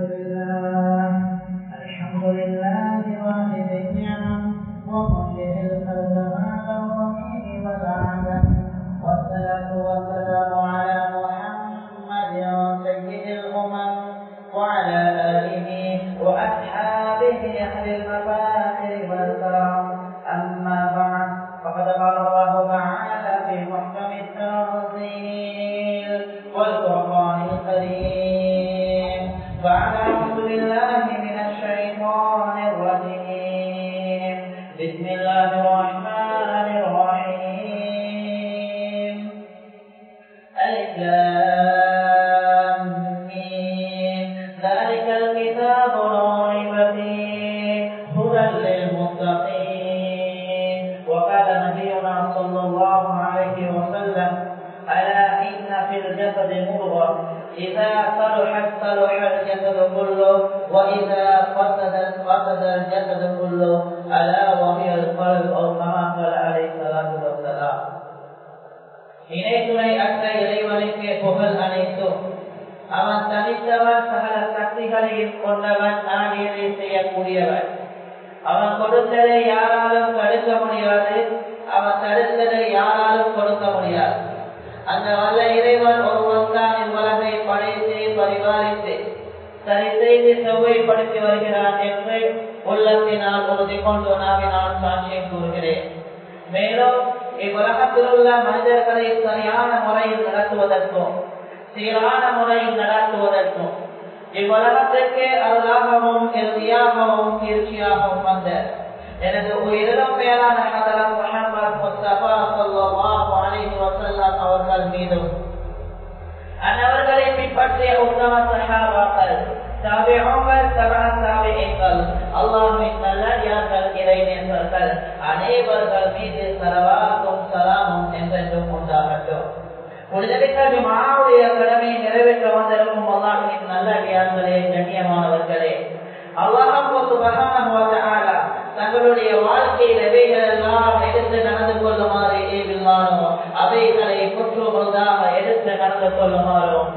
لله الحمد لله واحد النعم ومحيي الخلق بعد الرحيم والعدم சக்திகளையும் கொண்டவன் நாடியதை செய்யக்கூடியவன். அவன் கொடுத்ததை யாராலும் தடுக்க முடியாது. அவன் தடுத்ததை யாராலும் கொடுக்க முடியாது. அந்த வல்ல இறைவன் ஒருவன் தான் இவ்வுலகை படைத்து பரிபாலித்து சரி செய்து செவ்வாய்ப்படுத்தி வருகிறான் என்று உள்ளத்தினால் உறுதி கொண்டு நாவினால் சாட்சியம் கூறுகிறேன். மேலும் இவ்வுலகத்தில் உள்ள மனிதர்களை சரியான முறையில் நடத்துவதற்கும் சீரான முறையில் நடத்துவதற்கும் இவ்வுலகத்திற்கு அருளாகவும் இறுதியாகவும் கீழ்ச்சியாகவும் வந்த எனது உயிரிலும் மேலான ஹதரத் முஹம்மது முஸ்தபா ஸல்லல்லாஹு அலைஹி வஸல்லம் அவர்கள் மீதும் அன்னவர்களை பின்பற்றிய உத்தம சஹாபாக்கள் தாபிஊங்கள் தபா தாபிஈன்கள் அல்லாஹ்வின் நல்லடியார்கள் இறைநேசர்கள் அனைவர்கள் மீது சலவாத்தும் சலாமும் என்றென்றும் உண்டாகட்டும். புனிதமிக்க ஜுமாவுடைய கடமையை நிறைவேற்ற வந்திருக்கும் அல்லாஹ்வின் நல்லடியார்களே கண்ணியமானவர்களே. அல்லாஹ் சுபஹானஹு வ தஆலா தங்களுடைய வாழ்க்கையில் எவைகள் எல்லாம் எடுத்து நடந்து கொள்ளுமாறு ஏவில்லானோ அவைகளை குற்றுமுழுதாக எடுத்து நடந்து கொள்ளுமாறும்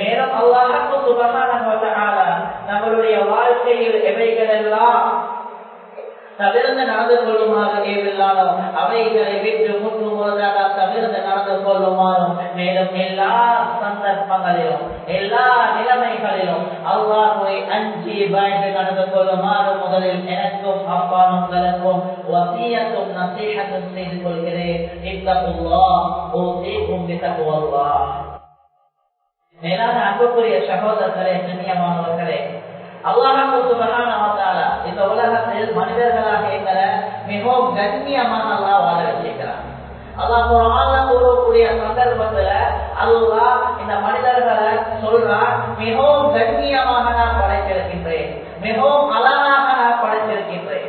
மேலும் அல்லாஹு சுபஹானஹு வ தஆலா நம்மளுடைய வாழ்க்கையில் எவைகள் எல்லாம் தவிர்த்து நடந்து கொள்ளுமாறு ஏவில்லானோ அவைகளை விட்டு முற்று முழுதாக தவிர்த்து நடந்து கொள்ளுமாறும். மேலும் எல்லா சந்தர்ப்பங்களிலும் எல்லா நிலைமைகளிலும் அல்லாஹுவை அஞ்சி பயந்து நடந்து கொள்ளுமாறு முதலில் எனக்கும் அப்பானுங்களுக்கும் வசியத்தும் நசீகத்தும் செய்து கொள்கிறேன். இத்தகுல்லா ஓசேக்கும் பித்தகுவல்லா மேலான அன்புக்குரிய சகோதரர்களே கண்ணியமானவர்களே அல்லாஹு சுபகான இந்த உலகத்தில் மனிதர்களாக எங்களை மிகவும் கண்ணியமான அல்லா வாழ வச்சிருக்கிறான் அல்லாஹ் குரான்ல கூறக்கூடிய சந்தர்ப்பத்துல அல்லாஹ் இந்த மனிதர்களை சொல்றான் மிகவும் கண்ணியமாக நான் படைத்திருக்கின்றேன். மிகவும் அழகாக நான் படைத்திருக்கின்றேன்.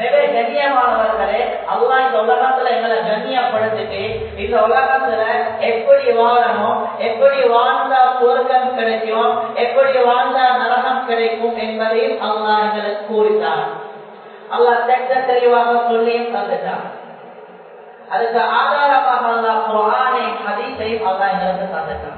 எனவே கண்ணியமானவர்களே அல்லா இந்த உலகத்துல எங்களை கண்ணியப்படுத்திட்டு இந்த உலகத்துல எப்படி வாழணும் எப்படி வாழ்ந்தா சுவர்க்கம் கிடைக்கும் எப்படி வாழ்ந்தா நரகம் கிடைக்கும் என்பதையும் அல்லா எங்களுக்கு கூறினார் அல்லா தெட்ட தெளிவாக சொல்லியும் தந்துட்டான். அதுக்கு ஆதாரமாக அல்லா குரானை ஹதீஸையும் அல்லா எங்களுக்கு தந்துட்டான்.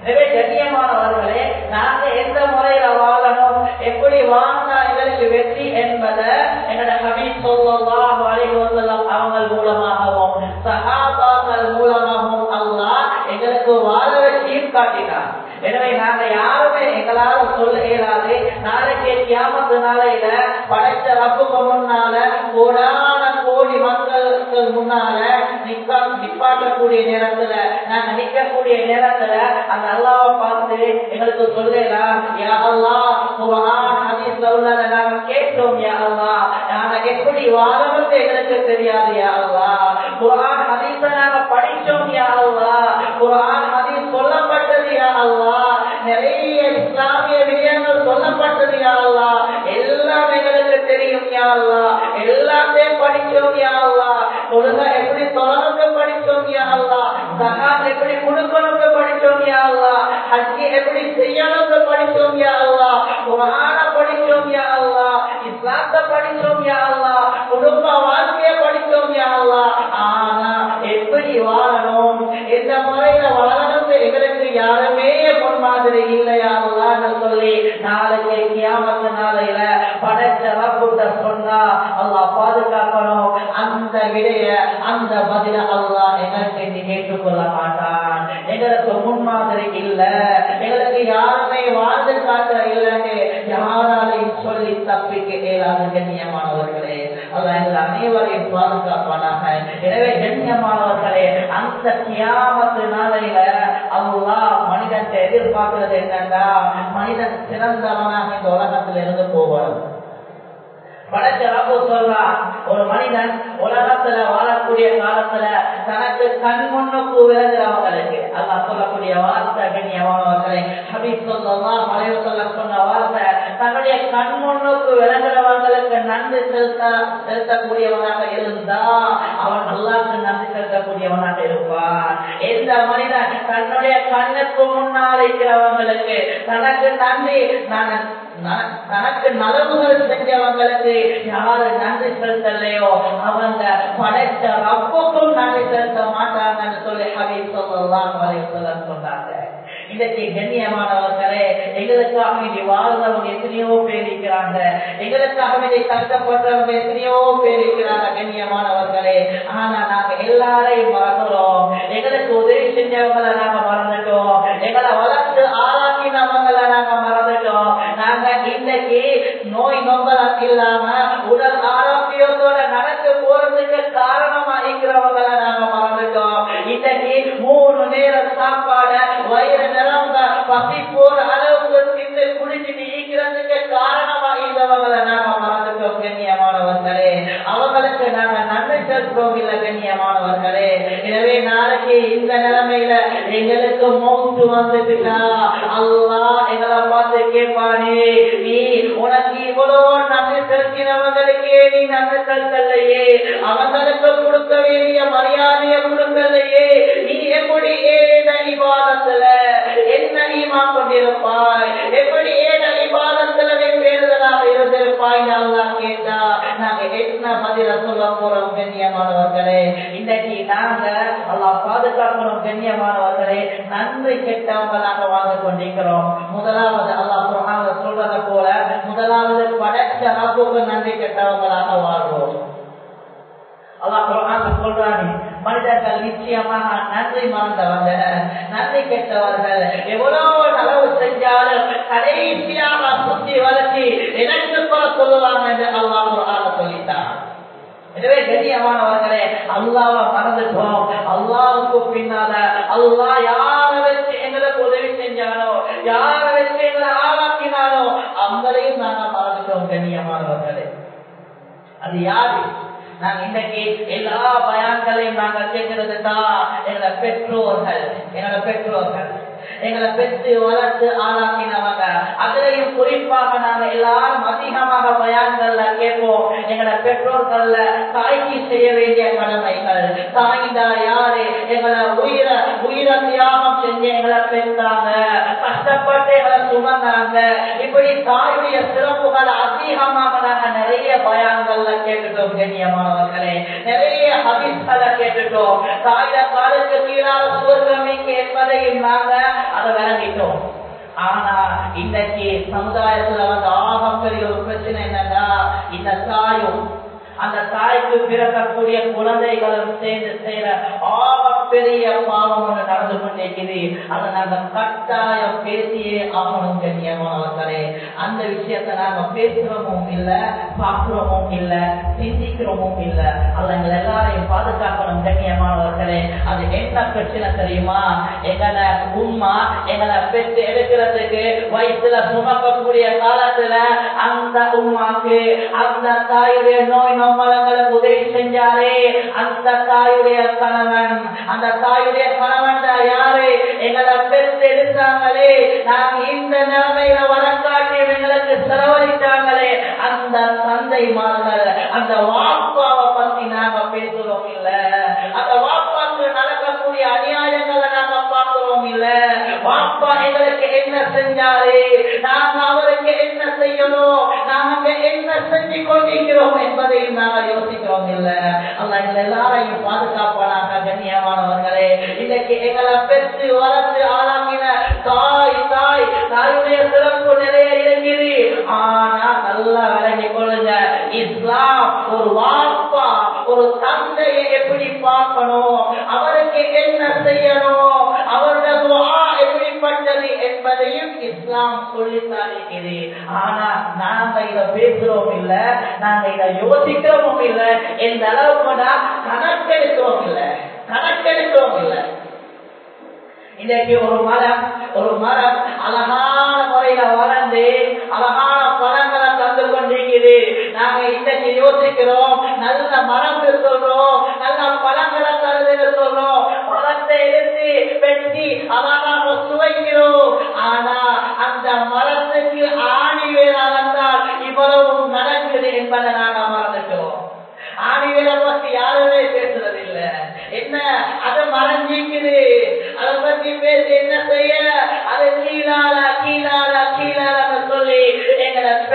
எனவே கண்ணியமானவர்களே நாங்க எந்த முறையில வாழணும் எப்படி வாழ்ந்தா எங்களுக்கு வெற்றி என்பதை எங்களோட ஹபீப் சொல்லலாம் வழிவசலம் அவங்க மூலமாகவும் சகாபாக்கள் மூலமாகவும் அல்லாஹ் எங்களுக்கு வாழ வச்சியும் காட்டினார். எனவே நாங்க யாருமே எங்களால சொல்ல இயலாது. நாளைக்கு கியாமத்து நாளையில படைத்த ரப்புக்கு முன்னால கோடான கோடி மக்களுக்கு முன்னால நிப்பா நிப்பாட்டக்கூடிய நேரத்துல நாங்க நிக்கக்கூடிய நேரத்துல அந்த அல்லாவை பார்த்து எங்களுக்கு சொல்லலாம் யா அல்லா குரான் ஹதீஸ்ல உள்ளத நாங்க கேட்டோம் யா அல்லா நாங்க எப்படி வாழணும் எங்களுக்கு தெரியாது யா அல்லா குரான் ஹதீஸ நாங்க படிச்சோம் யா அல்லா குரான் ஹதீஸ் சொல்லப்பட்டது யா அல்லா இந்த எந்த முறையில வாழணும் எங்களுக்கு யாருமே முன்மாதிரி மாதிரி அல்லா சொல்லி நாளைக்கு கியாமத்து நாளையில படைச்ச ரப்புட்ட சொன்னா அல்லா பாதுகாக்கணும். அந்த விடைய அந்த பதில அல்லா எங்களுக்கு இனி ஏற்றுக்கொள்ள மாட்டான். எங்களுக்கு முன்மாதிரி இல்ல. எங்களுக்கு யாருமே வாழ்ந்து காட்ட இல்லைன்னு யாராலையும் சொல்லி தப்பிக்க இயலாது கண்ணியமானவர்களே. அல்லாஹ் எங்கள் அனைவரையும் பாதுகாப்பானாக. எனவே கண்ணியமானவர்களே அந்த கியாமத்து நாளையில அல்லாஹ் மனிதன் எதிர்பார்க்கிறது என்னன்னா மனிதன் சிறந்தவனாக இந்த உலகத்தில் இருந்து போவான் படைச்ச ரப்பு சொல்றான் ஒரு மனிதன் உலகத்துல வாழக்கூடிய காலத்துல தனக்கு கண் முன்னுக்கு விளங்குறவங்களுக்கு அல்லா சொல்லக்கூடிய வார்த்தை கண்ணியமானவர்களை ஹபீப் சொல்லலாம் மலைவு சொல்ல சொன்ன வார்த்தை தன்னுடைய கண் முன்னுக்கு விளங்குறவங்களுக்கு நன்றி செலுத்த செலுத்தக்கூடியவனாக இருந்தா அவன் அல்லாஹ்க்கு நன்றி செலுத்தக்கூடியவனாக இருப்பான். எந்த மனிதன் தன்னுடைய கண்ணுக்கு முன்னால் இருக்கிறவங்களுக்கு தனக்கு நன்றி நான் தனக்கு நலவுகள் செஞ்சவங்களுக்கு யாரு நன்றி செலுத்தலையோ அவங்க படைத்த ரப்புக்கும் நன்றி செலுத்த மாட்டாங்கன்னு சொல்லி ஹபீப் சொல்லலாம் வரை சொல்ல சொன்னாங்க. இன்றைக்கு கண்ணியமானவர்களே எங்களுக்காக வேண்டி வாழ்ந்தவங்க எத்தனையோ பேர் இருக்கிறாங்க. எங்களுக்காக வேண்டி எத்தனையோ பேர் இருக்கிறாங்க கண்ணியமானவர்களே. ஆனா நாங்க எல்லாரையும் எங்களுக்கு உதவி செஞ்சவங்களை நாங்க இல்லாம உடல் ஆரோக்கியத்தோட நடந்து போறதுக்கு காரணமா இருக்கிறவங்களை நாங்க மறந்துட்டோம். இன்னைக்கு மூணு நேர சாப்பாட வயிறு நிரம்ப பசி போற அளவுக்கு தின்னு குடிச்சிட்டு ஈக்கிறதுக்கு காரணமா இருந்தவங்களை நாங்க மறந்துட்டோம் கண்ணியமானவர்களே. அவங்களுக்கு நாங்க நன்றி செலுத்துறோம் இல்லை அல்லாஹ் குர்ஆன்ல சொல்றானே மனிதர்கள் நிச்சயமாக நன்றி மறந்தவங்க நன்றி கெட்டவர்கள் எவ்வளவு அளவு செஞ்சாலும் கடைசியாக சுத்தி வளர்ச்சி எனக்கு கூட சொல்லுவாங்க என்று அல்லாஹ் குர்ஆன்ல சொல்லிட்டான். எனவே கண்ணியமானவர்களே அல்லாவை மறந்துட்டோம். அல்லாவுக்கு பின்னால அல்லா யார வச்சு எங்களுக்கு உதவி செஞ்சானோ யார வச்சு எங்களை ஆளாக்கினானோ அவங்களையும் நாங்க மறந்துட்டோம் கண்ணியமானவர்களே. அது யாரு? நாங்க இன்னைக்கு எல்லா பயான்களையும் நாங்க கேட்கிறது தான் எங்களை பெற்றோர்கள் என்னோட பெற்றோர்கள். எங்களை பெற்று வளர்த்து ஆளாக்கினவங்க. அதுலயும் குறிப்பாக நாங்க எல்லாரும் அதிகமாக பயான்கள்ல கேட்போம். எங்களோட பெற்றோர்கள்ல தாய்க்கு செய்ய வேண்டிய கடமைகள். தாய்ந்தா யாரு? எங்களை உயிரை உயிரை தியாகம் செஞ்சு எங்களை பெற்றாங்க. கஷ்டப்பட்டு எங்களை சுமந்தாங்க. இப்படி தாயுடைய சிறப்புகள் அதிகமாக நாங்க நிறைய பயான்கள்ல கேட்டுட்டோம் கண்ணியமானவர்களே. நிறைய ஹபிஸ்களை கேட்டுட்டோம். தாயிட காலுக்கு கீழாக சுவர்கமிக்கு என்பதையும் நாங்க அதை விளங்கிட்டோம். ஆனா இன்னைக்கு சமுதாயத்துல வந்து ஆகப்பெரிய ஒரு பிரச்சனை என்னன்னா இந்த தாயும் அந்த தாய்க்கு பிறக்கக்கூடிய குழந்தைகளும் சேர்ந்து செய்யற பெரிய பாவம் ஒன்று நடந்து கொண்டிருக்குது. அதை நாங்க கட்டாயம் பேசியே ஆகணும் கண்ணியமானவர்களே அந்த விஷயத்தை நாங்க பேசுறோமும் இல்ல பார்க்கிறோமும் இல்ல சிந்திக்கிறோமும் இல்ல. அதை எல்லாரையும் பாதுகாக்கணும் கண்ணியமானவர்களே. அது என்ன பிரச்சனை தெரியுமா? எங்களை உம்மா எங்களை பெற்று எடுக்கிறதுக்கு வயிற்றுல சுமக்கக்கூடிய காலத்துல அந்த உம்மாக்கு அந்த தாயுடைய நோய் நோமலங்களுக்கு உதவி செஞ்சாரே. அந்த தாயுடைய கணவன் அந்த தாயுடைய கணவன் தான் யாரு? எங்களை பெற்று எடுத்தாங்களே. நாங்க இந்த நிலைமையில வரக்காட்டி எங்களுக்கு செலவழித்தாங்களே. அந்த தந்தைமார்கள் அந்த வாப்பாவை பத்தி நாங்க பேசுறோம் இல்ல? அந்த வாப்பா அப்பா எங்களுக்கு என்ன செஞ்சாரு நாங்க அவருக்கு என்ன செய்யணும் நாங்க என்ன செஞ்சு கொண்டிருக்கிறோம் என்பதையும் நாங்கள் யோசிக்கிறோம் இல்ல அல்ல எங்களை எல்லாரையும் பாதுகாப்பானாக கண்ணியமானவர்களே இன்னைக்கு எங்களை பெற்று வளர்த்து ஆளாக்கின தாய் தாய் தாயுடைய சிறப்பு நிறைய இருக்குது ஆனா நல்லா விளங்கி கொள்ளுங்க இஸ்லாம் ஒரு வாப்பா ஒரு தந்தையை எப்படி பார்க்கணும் அவருக்கு இஸ்லாம் சொல்லித்தான் ஆனா நாங்க இத பேசுறோம் இல்ல நாங்க இத யோசிக்கிறோம் இல்ல எந்த அளவுக்கு நான் கணக்கெடுக்கிறோம் இல்ல கணக்கெடுக்கிறோம் இல்ல. இன்னைக்கு ஒரு மரம் ஒரு மரம் அழகான முறையில வளர்ந்து அழகான பழங்களை தந்து நாங்க இன்னைக்கு யோசிக்கிறோம். நல்ல மரம் சொல்றோம் நல்ல பழங்களை தருதுன்னு சொல்றோம். பழத்தை எடுத்து வெட்டி அழகாக சுவைக்கிறோம். ஆனா அந்த மரத்துக்கு ஆணி வேளாளர்ந்தால் இவ்வளவு நடக்குது என்பதை நாங்க மறந்துட்டோம். ஆணிகளை பத்தி யாருமே பேசுறதில்லை. என்ன? அதை மறைஞ்சிக்குது. அதை பத்தி பேசி என்ன செய்ய? அதை கீழால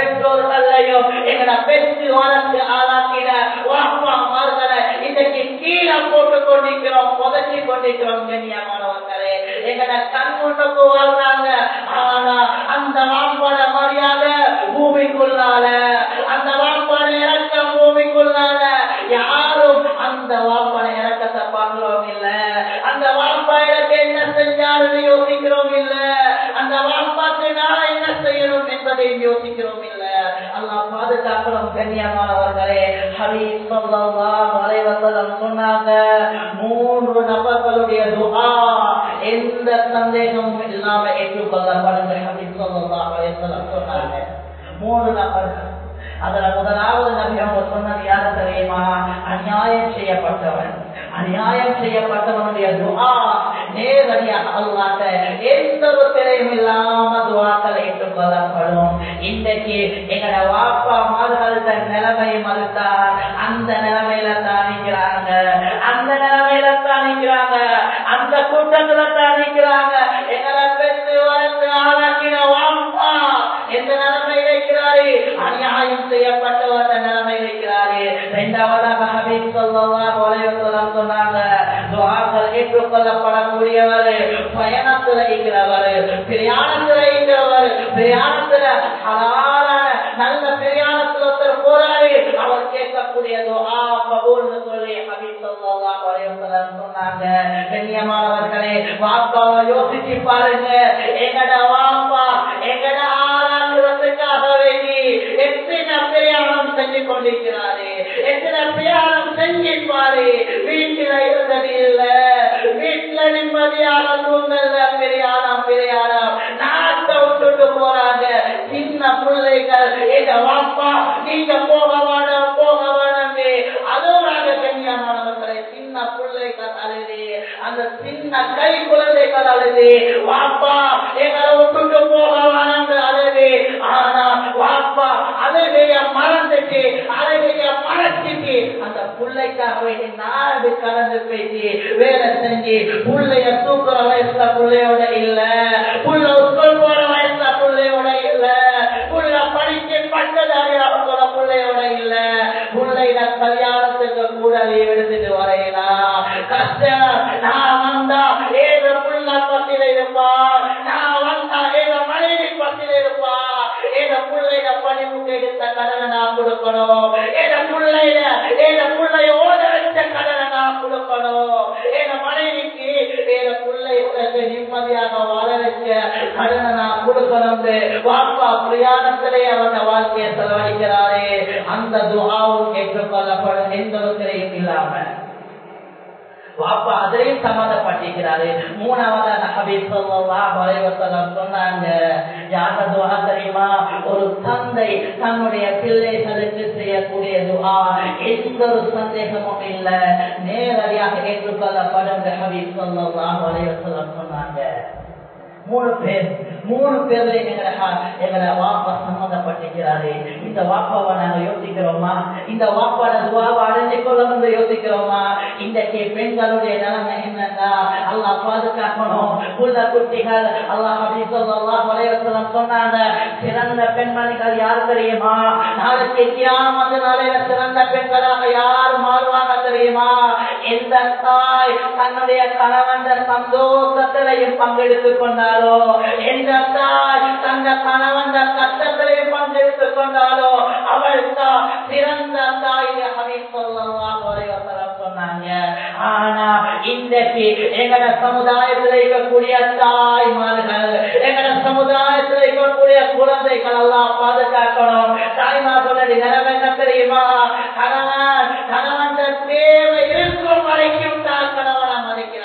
பெற்றோர் அல்லையோ எங்களை பெற்று வளர்த்து ஆளாக்கின வாப்பா மாறுதலை இன்னைக்கு கீழே போட்டு கொண்டிருக்கிறோம் புதச்சி கொண்டிருக்கிறோம் கண்ணியமானவர்களே எங்களை கண் முன்னுக்கு வாழ்றாங்க ஆனா அந்த வாப்பாட மரியாதை பூமிக்குள்ளால அந்த வாப்பாட இறக்கம் பூமிக்குள்ளால யாரும் அந்த வாப்பாட இறக்கத்தை பார்க்கிறோம் இல்ல. அந்த வாப்பா என்ன செஞ்சாலும் யோசிக்கிறோம் இல்ல. அந்த வாப்பாக்கு நான் என்ன செய்யணும் என்பதை யோசிக்கிறோம் அல்லாஹ் பாதுகாக்கணும் கண்ணியமானவர்களே. ஹபீஸ் ஸல்லல்லாஹு அலைஹி வஸல்லம் சொன்னாங்க மூன்று நபர்களுடைய துஆ எந்த சந்தேகமும் இல்லாம ஏற்றுக்கொள்ளப்படுங்க ஹபீஸ் ஸல்லல்லாஹு அலைஹி வஸல்லம் சொன்னாங்க. மூணு நபர்கள். அதுல முதலாவது நபி அவங்க சொன்னது யாரு தெரியுமா? அநியாயம் செய்யப்பட்டவன். அநியாயம் செய்யப்பட்டவனுடைய துஆ நேரடியாக அல்லாத எந்த ஒரு திரையும் இல்லாம துவாக்கள் ஏற்றுக்கொள்ளப்படும் இன்றைக்கு எங்கட வாப்பா மாதர்கள நிலைமை மறுத்தார் அந்த நிலைமையில தான் நிற்கிறாங்க. அந்த நிலைமையில தான் நிற்கிறாங்க. அந்த கூட்டத்துல தான் நிற்கிறாங்க. எங்களை பெற்று வளர்ந்து ஆளாக்கின வாப்பா எந்த நிலைமையில் இருக்கிறாரு? அநியாயம் செய்யப்பட்டவர் நிலைமையில் இருக்கிறாரு. இரண்டாவதாக ஹபீப் ஸல்லல்லாஹு சொன்னாங்க துஆக்கள் ஏற்றுக்கொள்ளப்படக்கூடியவர் பயணத்துல இருக்கிறவர் பிரயாணத்துல இருக்கிறவர் பிரயாணத்துல நல்ல பிரயாணத்துல ஒருத்தர் போறாரு அவர் கேட்கக்கூடிய துஆ கபூல்னு சொல்லி சொன்னாங்க. கண்ணியமானவர்களே வாப்பாவை யோசிச்சு பாருங்க. எங்கட வாப்பா எங்கட ஆளாக்குறதுக்காக வேண்டி எத்தனை பிரயாணம் செஞ்சு கொண்டிருக்கிறாரு? எத்தனை பிரயாணம் செஞ்சிருப்பாரு? நிம்மதி இல்ல. வீட்டுல நிம்மதியாக தூங்கல்ல பிரயாணம் பிரயாணம் நாட்டை விட்டுட்டு போறாங்க. சின்ன பிள்ளைகள் எங்க வாப்பா நீங்க போக வேணாம் போக வேணாம் அதுவும் நாங்க கண்ணியமானவர்களை சின்ன பிள்ளைகள் அழுது அந்த சின்ன கை குழந்தைகள் அழுது வாப்பா நாடு கலந்து பேசி வேலை செஞ்சு புள்ளைய தூக்குற வயசுல பிள்ளையோட இல்ல. புள்ள நிம்மதியாக வாழ வைக்க கடனை நான் கொடுக்கணும் வாப்பா பிரயாணத்திலே அவன் வாழ்க்கையை செலவழிக்கிறாரே. அந்த துஆவும் ஏற்றுக்கொள்ளப்படும். எந்த ஒரு திரையும் இல்லாம வாப்பா அதிலையும் சம்மந்தப்பட்டிருக்கிறாரு மூணாவதா ஹபீப் ஸல்லல்லாஹு அலைஹி சொன்னாங்க யார துவா தெரியுமா? ஒரு தந்தை தன்னுடைய பிள்ளைகளுக்கு செய்யக்கூடிய துவா எந்த ஒரு சந்தேகமும் இல்லை. நேரடியாக ஏற்றுக்கொள்ளப்படும் ஹபீப் ஸல்லல்லாஹு அலைஹி சொன்னாங்க. மூணு பேர் மூணு பேர்ல எங்களை எங்களை வாப்பா சம்மந்தப்பட்டிருக்கிறாரு இந்த வாப்பாவை நாங்க யோசிக்கிறோமா? இந்த வாப்பாட துவாவை அடைஞ்சு கொள்ளணும் யோசிக்கிறோமா? இன்றைக்கு பெண்களுடைய நிலைமை என்னன்னா அல்லாஹ் பாதுகாக்கணும். உள்ள குட்டிகள் அல்லாஹ் அப்படி சொல்லலாம் வலைவசலம் சொன்னாங்க சிறந்த பெண்மணிகள் யார் தெரியுமா? நாளைக்கு கியாமத்து நாளையில சிறந்த பெண்களாக யார் மாறுவாங்க தெரியுமா? எந்த தாய் தன்னுடைய கணவன் சந்தோஷத்திலையும் பங்கெடுத்துக் கொண்டார். கொண்டாலோ? எந்த தாய் தந்த கணவன் கஷ்டத்திலே பங்கெடுத்துக் கொண்டாலோ? அவள் தான் சிறந்த தாயை ஹபீஸ் சொன்னாங்க. ஆனா இன்றைக்கு எங்கட சமுதாயத்தில் இருக்கக்கூடிய தாய்மார்கள் எங்கட சமுதாயத்தில் இருக்கக்கூடிய குழந்தைகள் எல்லாம் பாதுகாக்கணும். தாய்மார் தாய்மார்களுடைய நிலவ என்ன தெரியுமா? கணவன் கணவன் தேவை இருக்கும் வரைக்கும் தான் கணவனை மதிக்கிறாங்க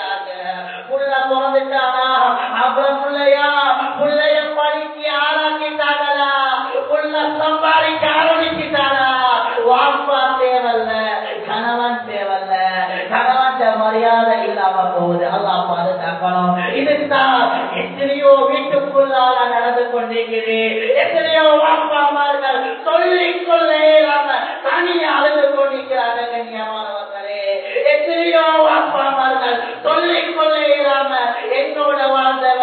மரியாதை இல்லாம போகுது. அல்லாஹ் பாதுகாக்கணும் இதுதான் எத்தனையோ வீட்டுக்குள்ளால நடந்து கொண்டிருக்குது. எத்தனையோ வாப்பாமார்கள் சொல்லிக் கொள்ள இல்லாம தனியா அழுது கொண்டிருக்கிறாங்க கண்ணியமானவர்களே. எத்தனையோ வாப்பாமார்கள் சொல்லிக் கொள்ள இல்லாம என்னோட வாழ்ந்தவ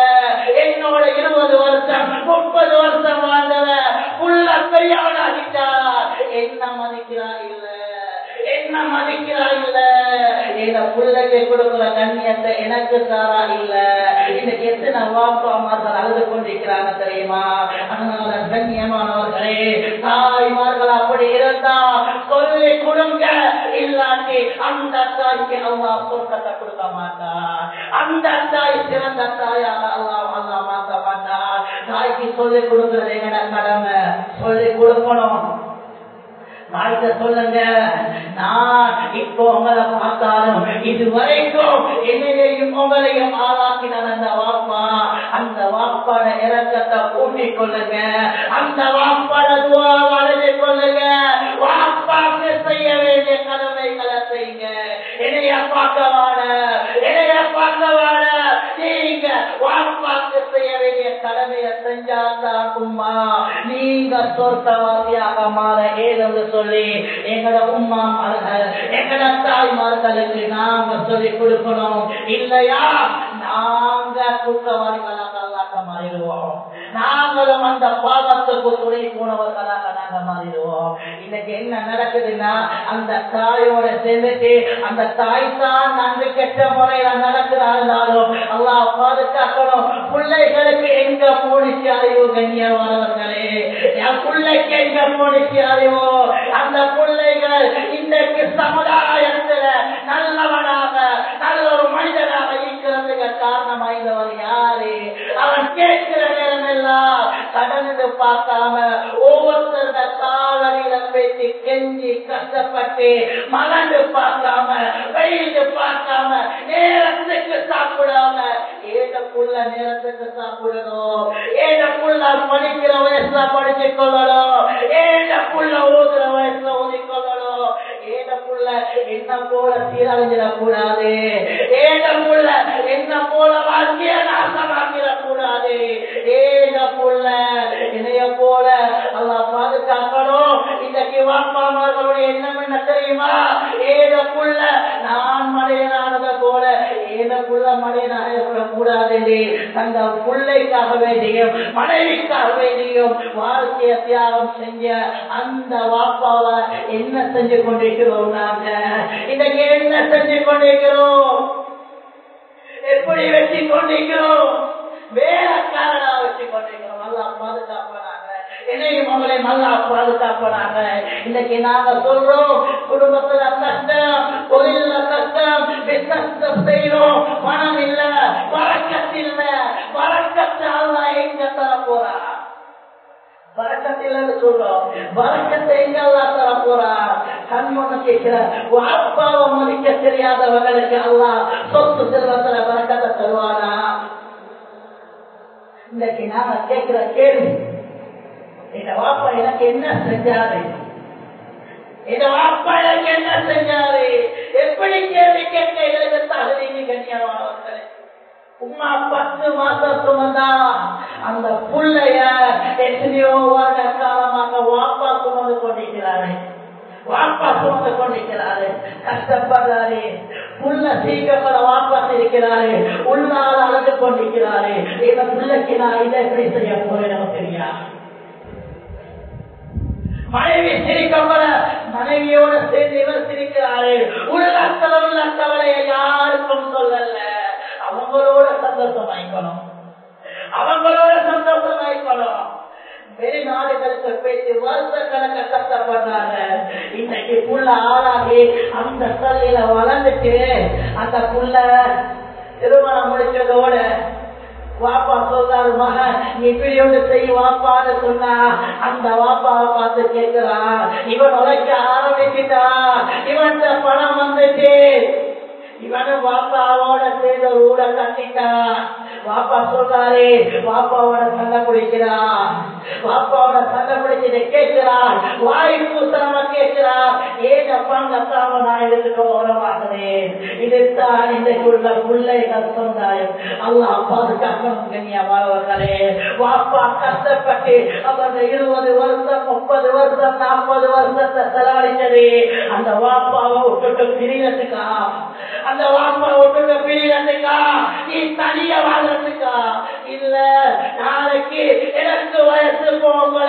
என்னோட இருபது வருஷம் வாழ்ந்தவ புள்ள பெரியவனாகிட்டா என்ன மதிக்கிறா இல்ல என்ன மதிக்கிறா இல்ல இந்த பிள்ளைக்கு கொடுக்கிற கண்ணியத்தை எனக்கு தாரா இல்ல. இன்னைக்கு எத்தனை வாப்பா மாதம் அழுது கொண்டிருக்கிறாங்க தெரியுமா? அதனால கண்ணியமானவர்களே தாய்மார்கள் அப்படி இருந்தா சொல்லி கொடுங்க. இல்லாட்டி அந்த தாய்க்கு அல்லா சொர்க்கத்தை கொடுக்க மாட்டா. அந்த தாய் சிறந்த தாயாக அல்லா அல்லா மாத்த மாட்டா. தாய்க்கு சொல்லி கொடுக்கிறது எங்கட கடமை? சொல்லி கொடுக்கணும். தாய்கிட்ட சொல்லுங்க. நான் இப்போ உங்களை பார்த்தாலும் இதுவரைக்கும் என்னையும் உங்களையும் ஆளாக்கினான் அந்த வாப்பா. அந்த வாப்பாட இறக்கத்தை கூட்டிக் கொள்ளுங்க. அந்த வாப்பாட துவாவை அடைஞ்சு கொள்ளுங்க. வாப்பாக்கு செய்ய வேண்டிய கடமைகளை செய்யுங்க. என்னைய பார்க்கவாட என்னைய பார்க்கவாட நீங்க வாப்பாக்கு செய்ய வேண்டிய கடமையை செஞ்சாதான் உம்மா. நீங்க சொர்க்கவாசியாக மாற ஏதென்று சொல்லி எங்கட உம்மாமார்கள் எங்கட தாய்மார்களுக்கு நாங்க சொல்லி கொடுக்கணும். இல்லையா? நாங்க குற்றவாளிகளாக மாறிடுவோம். நாங்களும் அந்த பாவத்துக்கு துணை போனவர்களாக நாங்க மாறிடுவோம் இன்னைக்கு என்ன நடக்குதுன்னா அந்த தாயோட சேர்ந்துட்டு அந்த தாய் தான் நன்றி கெட்ட முறையில நடக்கிறாலும் அல்லா பாதுகாக்கணும். பிள்ளைகளுக்கு எங்க போனிச்சு அறிவு கண்ணியமானவர்களே? என் பிள்ளைக்கு எங்க போனிச்சு அறிவோ? அந்த பிள்ளைகள் இன்றைக்கு சமுதாயத்துல நல்லவனாக நல்ல ஒரு மனிதனாக இருக்கிறதுக்கு காரணமாய்ந்தவர் யாரு? அவன் கேட்கிற பார்க்காம ஒவ்வொருத்தருட காலடியில பேசி கெஞ்சி கஷ்டப்பட்டு மலண்டு பார்க்காம வெயிட்டு பார்க்காம நேரத்துக்கு சாப்பிடாம ஏதக்குள்ள நேரத்துக்கு சாப்பிடணும். ஏதக்குள்ள படிக்கிற வயசுல படிச்சு கொள்ளணும் ஏதக்குள்ள ஓதுற வயசுல ஓதிக்கொள்ளணும். ஏதக்குள்ள என்ன போல சீரழிஞ்சிடக் ஏதக்குள்ள என்ன போல வாழ்க்கைய நாசமாக்கிடக்கூடாது. ஏதக்குள்ள போல அல்லா பாதுகாக்கணும். இன்னைக்கு வாப்பாமார்களுடைய எண்ணம் என்ன தெரியுமா? ஏதக்குள்ள நான் மடையனானதை போல ஏதக்குள்ள மடையனாக கூடாது தந்த பிள்ளைக்காக வேண்டியும் மனைவிக்காக வேண்டியும் வாழ்க்கைய தியாகம் செஞ்ச அந்த வாப்பாவை என்ன செஞ்சு கொண்டிருக்கிறோம் நாங்க? இன்னைக்கு என்ன செஞ்சு கொண்டிருக்கிறோம்? எப்படி வச்சு கொண்டிருக்கிறோம்? வேலைக்காரனா வச்சு கொண்டிருக்கிறோம். நல்லா பாதுகாப்பானாங்க என்னையும் அவங்களை நல்லா பாதுகாப்பானாங்க இன்னைக்கு நாங்க சொல்றோம் குடும்பத்துல கஷ்டம் தொழில கஷ்டம் பிசினஸ் செய்யறோம். பணம் இல்ல பறக்கத்து இல்ல. பறக்கத்தால எங்க தர போறா? பறக்கத்தில் சொல்றோம். பறக்கத்தை எங்க தர போறா? கண்மொன்னு கேட்கிற அப்பாவை மதிக்க தெரியாதவங்களுக்கு அல்லா சொத்து செல்வத்துல பறக்கத்தை தருவானா? இன்னைக்கு நாம கேட்கிற கேள்வி இந்த வாப்பா எனக்கு என்ன செஞ்சாரு? இந்த வாப்பா எனக்கு என்ன செஞ்சாரு? எப்படி கேள்வி கேட்க எங்களுக்கு தகுதி கண்ணியமானவர்களே உமா பத்து மாசம் சுமந்தா அந்த புள்ளைய எத்தனையோ வருட காலமாக வாப்பா சுமந்து கொண்டிருக்கிறாரு. வாப்பா சுமந்து கொண்டிருக்கிறாரு. கஷ்டப்படுறாரு. புள்ள சீக்கப்பட வாப்பா இருக்கிறாரு. உள்ளால் அழகு கொண்டிருக்கிறாரு. இந்த பிள்ளைக்கு நான் இதை எப்படி செய்ய போறேன் நமக்கு மனைவி சிரிக்கப்பட மனைவியோட சேர்ந்து இவர் சிரிக்கிறாரு. உள்ளத்தல உள்ள கவலையை யாருக்கும் சொல்லல. அவங்களோட சந்தோஷம் வாங்கிக்கணும் அவங்களோட சந்தோஷமா இருக்கணும் வெளிநாடுகளுக்கு போயிட்டு வருஷ கணக்க கஷ்டப்படுறாங்க இன்னைக்கு புள்ள ஆளாகி அந்த சல்லில வளர்ந்துட்டு அந்த புள்ள திருமணம் முடிச்சதோட வாப்பா சொல்றாரு மகன் நீ இப்படி ஒன்று செய் வாப்பான்னு சொன்னா அந்த வாப்பாவை பார்த்து கேட்கிறான் இவன் உழைக்க ஆரம்பிச்சுட்டா இவன் பணம் வந்துச்சு. இவனும் வாப்பாவோட சேர்ந்து ஊட கட்டிட்டான் பாப்பா சொல்றாரு பாப்பாவோட சண்டை குடிக்கிறான் பாப்பாவோட சண்டை பிடிச்சதை கேட்கிறான் வாய் பூசணமா கேட்கிறான் ஏன் அப்பா கத்தாம நான் எடுத்துக்க ஓரமாகிறேன் இதுதான் இன்றைக்கு பிள்ளை பிள்ளைகள் சமுதாயம் அல்லா பாதுகாக்கணும் கண்ணியமானவர்களே பாப்பா கஷ்டப்பட்டு அவங்க இருபது வருஷம் முப்பது வருஷம் நாற்பது வருஷத்தை செலவழிச்சது. அந்த வாப்பாவை விட்டுட்டு பிரியத்துக்கா? அந்த வாப்பாவை விட்டுட்டு பிரியத்துக்கா? நீ தனியா வாழ்றதுக்கா இல்ல நாளைக்கு எனக்கு வயசு போகல.